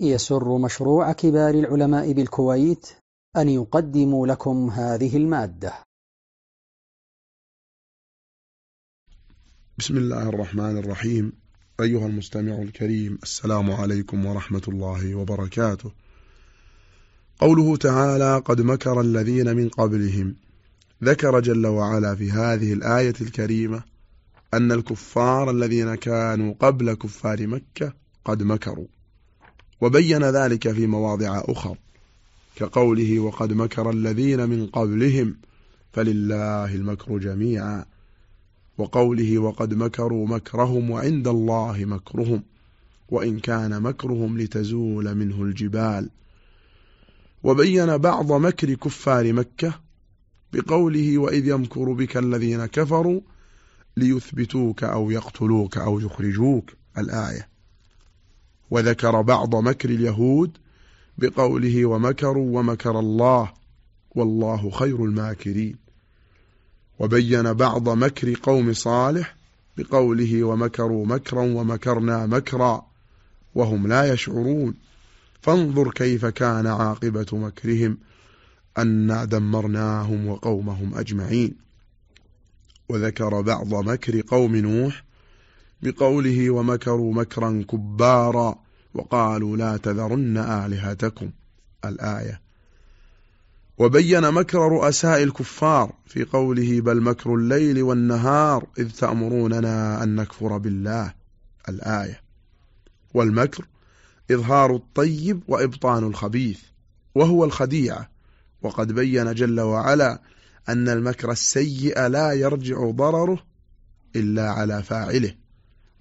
يسر مشروع كبار العلماء بالكويت أن يقدم لكم هذه المادة. بسم الله الرحمن الرحيم. أيها المستمع الكريم السلام عليكم ورحمة الله وبركاته. قوله تعالى قد مكر الذين من قبلهم ذكر جل وعلا في هذه الآية الكريمة أن الكفار الذين كانوا قبل كفار مكة قد مكروا. وبين ذلك في مواضع أخر كقوله وقد مكر الذين من قبلهم فلله المكر جميعا. وقوله وقد مكروا مكرهم وعند الله مكرهم وإن كان مكرهم لتزول منه الجبال. وبين بعض مكر كفار مكة بقوله وإذ يمكر بك الذين كفروا ليثبتوك أو يقتلوك أو يخرجوك. الآية. وذكر بعض مكر اليهود بقوله ومكروا ومكر الله والله خير الماكرين. وبين بعض مكر قوم صالح بقوله ومكروا مكرا ومكرنا مكرا وهم لا يشعرون. فانظر كيف كان عاقبة مكرهم أنا دمرناهم وقومهم أجمعين. وذكر بعض مكر قوم نوح بقوله ومكروا مكرا كبارا وقالوا لا تذرن آلهتكم. الآية. وبين مكر رؤساء الكفار في قوله بل مكر الليل والنهار إذ تأمروننا أن نكفر بالله. الآية. والمكر إظهار الطيب وإبطان الخبيث وهو الخديعة وقد بين جل وعلا أن المكر السيء لا يرجع ضرره إلا على فاعله.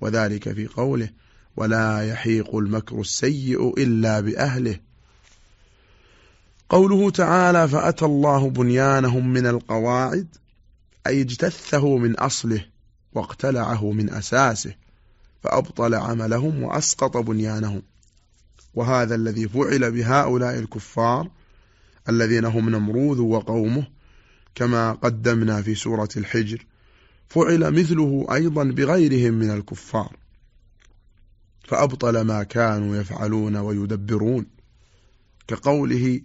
وذلك في قوله ولا يحيق المكر السيء إلا بأهله. قوله تعالى فأتى الله بنيانهم من القواعد أي اجتثه من أصله واقتلعه من أساسه فأبطل عملهم وأسقط بنيانهم. وهذا الذي فعل بهؤلاء الكفار الذين هم نمروذ وقومه كما قدمنا في سورة الحجر فعل مثله أيضا بغيرهم من الكفار. فأبطل ما كانوا يفعلون ويدبرون. كقوله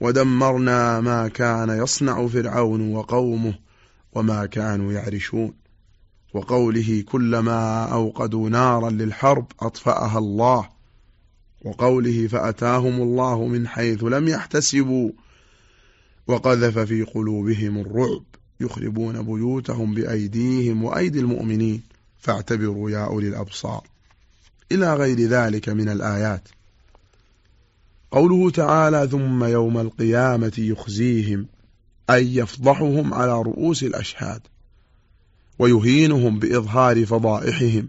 ودمرنا ما كان يصنع فرعون وقومه وما كانوا يعرشون. وقوله كلما أوقدوا نارا للحرب أطفأها الله. وقوله فأتاهم الله من حيث لم يحتسبوا. وقذف في قلوبهم الرعب. يخربون بيوتهم بأيديهم وأيدي المؤمنين. فاعتبروا يا أولي الأبصار. إلى غير ذلك من الآيات. قوله تعالى ثم يوم القيامة يخزيهم أي يفضحهم على رؤوس الأشهاد. ويهينهم بإظهار فضائحهم.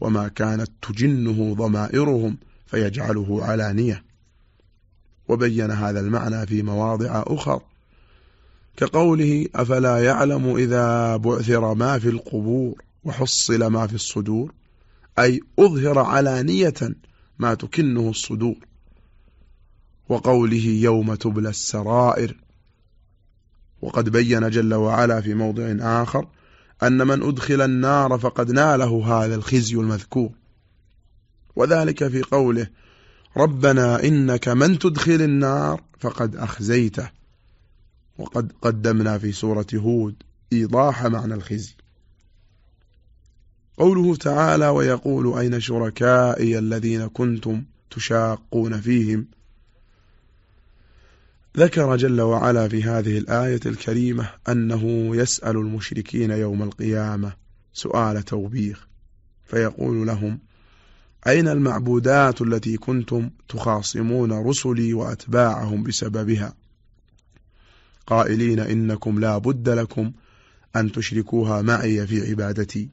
وما كانت تجنه ضمائرهم فيجعله علانية. وبين هذا المعنى في مواضع أخر. كقوله أفلا يعلم إذا بعثر ما في القبور وحصل ما في الصدور؟ أي أظهر علانية ما تكنه الصدور. وقوله يوم تبلى السرائر. وقد بين جل وعلا في موضع آخر أن من أدخل النار فقد ناله هذا الخزي المذكور. وذلك في قوله ربنا إنك من تدخل النار فقد أخزيته. وقد قدمنا في سورة هود إيضاح معنى الخزي. قوله تعالى ويقول أين شركائي الذين كنتم تشاقون فيهم؟ ذكر جل وعلا في هذه الآية الكريمة أنه يسأل المشركين يوم القيامة سؤال توبيخ فيقول لهم أين المعبودات التي كنتم تخاصمون رسلي وأتباعهم بسببها؟ قائلين إنكم لا بد لكم أن تشركوها معي في عبادتي.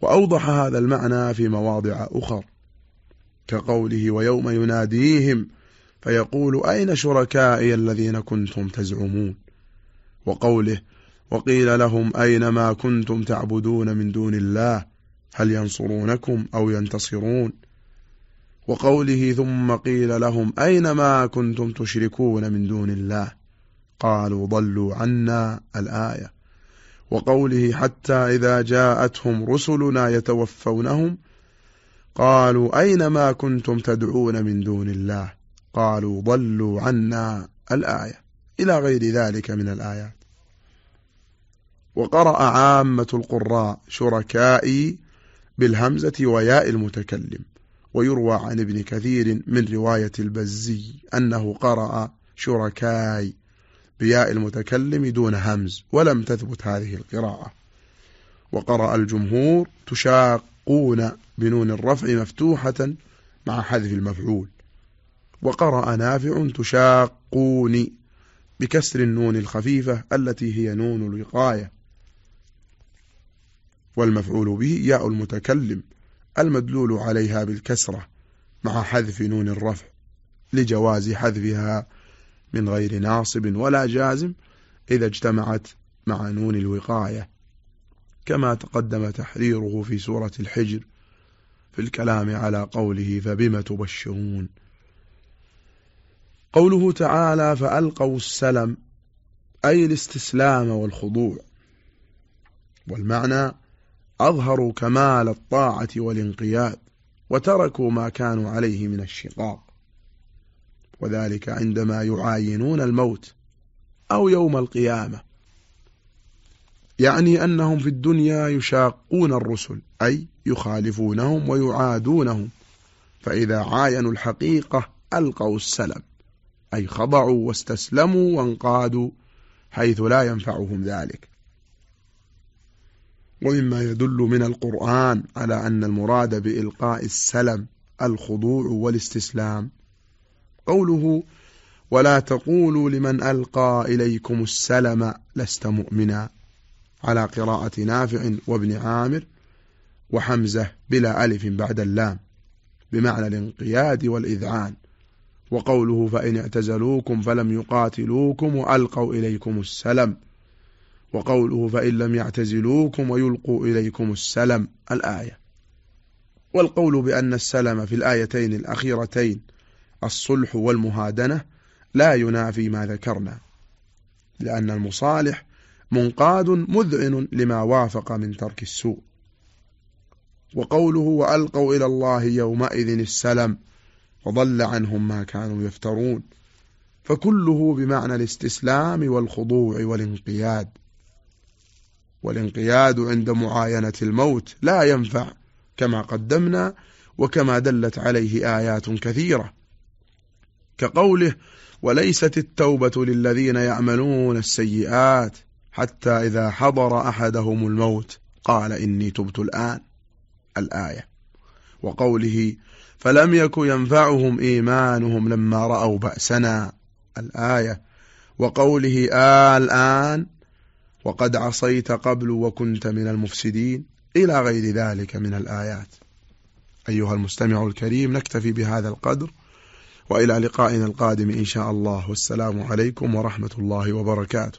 وأوضح هذا المعنى في مواضع أخر كقوله ويوم يناديهم فيقول أين شركائي الذين كنتم تزعمون؟ وقوله وقيل لهم أين ما كنتم تعبدون من دون الله؟ هل ينصرونكم أو ينتصرون؟ وقوله ثم قيل لهم أين ما كنتم تشركون من دون الله؟ قالوا ضلوا عنا الآية. وقوله حتى إذا جاءتهم رسلنا يتوفونهم قالوا أين ما كنتم تدعون من دون الله؟ قالوا ضلوا عنا الآية. إلى غير ذلك من الآيات. وقرأ عامة القراء شركائي بالهمزة وياء المتكلم. ويروى عن ابن كثير من رواية البزي أنه قرأ شركاي بياء المتكلم دون همز ولم تثبت هذه القراءة. وقرأ الجمهور تشاقون بنون الرفع مفتوحة مع حذف المفعول. وقرأ نافع تشاقون بكسر النون الخفيفة التي هي نون الوقاية. والمفعول به ياء المتكلم. المدلول عليها بالكسرة مع حذف نون الرفع لجواز حذفها من غير ناصب ولا جازم إذا اجتمعت مع نون الوقاية كما تقدم تحريره في سورة الحجر في الكلام على قوله فبم تبشرون؟ قوله تعالى فألقوا السلم أي الاستسلام والخضوع والمعنى أظهروا كمال الطاعة والانقياد وتركوا ما كانوا عليه من الشقاق. وذلك عندما يعاينون الموت أو يوم القيامة. يعني أنهم في الدنيا يشاقون الرسل أي يخالفونهم ويعادونهم. فإذا عاينوا الحقيقة ألقوا السلم أي خضعوا واستسلموا وانقادوا حيث لا ينفعهم ذلك. ومما يدل من القرآن على أن المراد بإلقاء السلم الخضوع والاستسلام. قوله ولا تقولوا لمن ألقى إليكم السلم لست مؤمنا على قراءة نافع وابن عامر وحمزة بلا ألف بعد اللام بمعنى الانقياد والإذعان. وقوله فإن اعتزلوكم فلم يقاتلوكم وألقوا إليكم السلم وقوله فإن لم يعتزلوكم ويلقوا إليكم السلم الآية. والقول بأن السلم في الآيتين الأخيرتين الصلح والمهادنة لا ينافي ما ذكرنا لأن المصالح منقاد مذعن لما وافق من ترك السوء. وقوله وألقوا إلى الله يومئذ السلم وضل عنهم ما كانوا يفترون. فكله بمعنى الاستسلام والخضوع والانقياد. والانقياد عند معاينة الموت لا ينفع كما قدمنا وكما دلت عليه آيات كثيرة. كقوله وليست التوبة للذين يعملون السيئات حتى إذا حضر أحدهم الموت قال إني تبت الآن الآية. وقوله فلم يك ينفعهم إيمانهم لما رأوا بأسنا الآية. وقوله آه الآن وقد عصيت قبل وكنت من المفسدين إلى غير ذلك من الآيات. أيها المستمع الكريم نكتفي بهذا القدر وإلى لقائنا القادم إن شاء الله. والسلام عليكم ورحمة الله وبركاته.